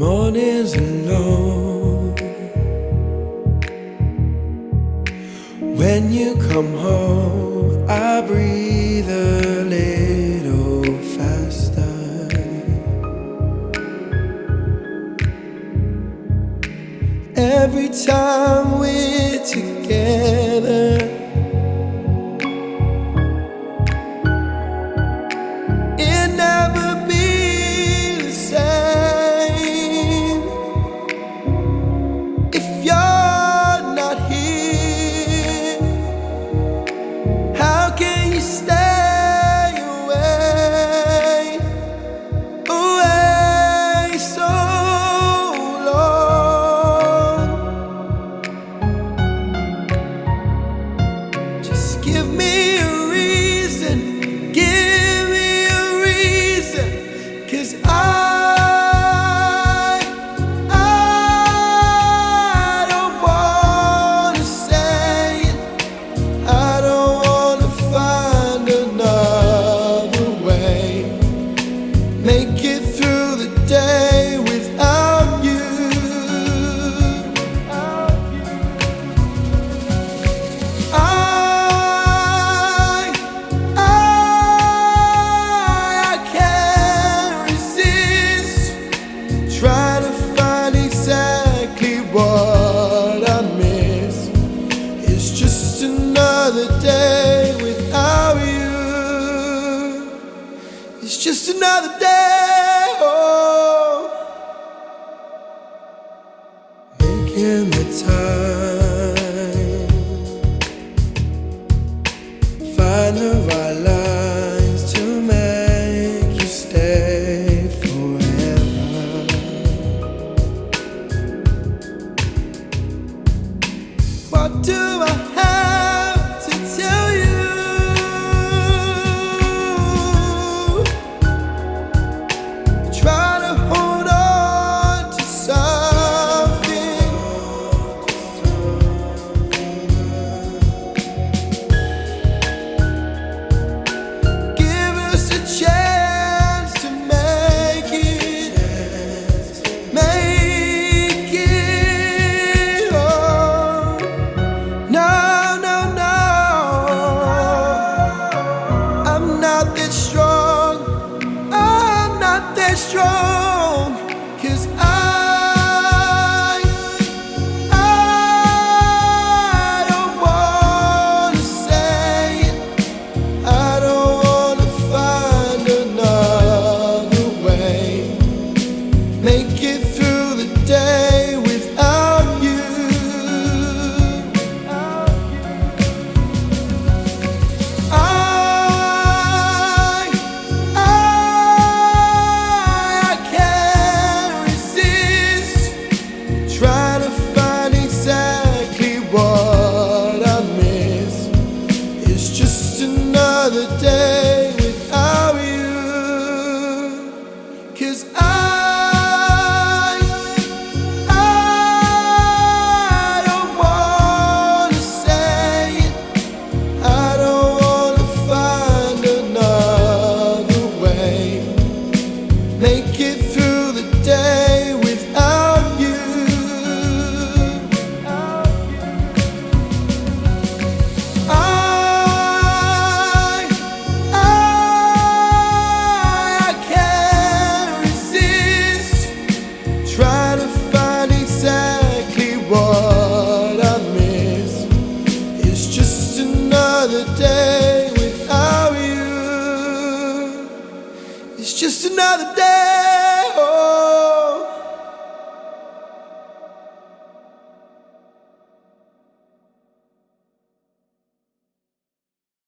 Mornings alone. When you come home, I breathe a little faster. Every time we're together. If you're not here. How can you stay away, away so long? Just give me a reason, give It's just another day. Oh. Making the time. Find the right lines to make you stay forever. What do I have Make it through the day without you. I, I, I can't resist to find exactly what I miss. It's just another day just another day.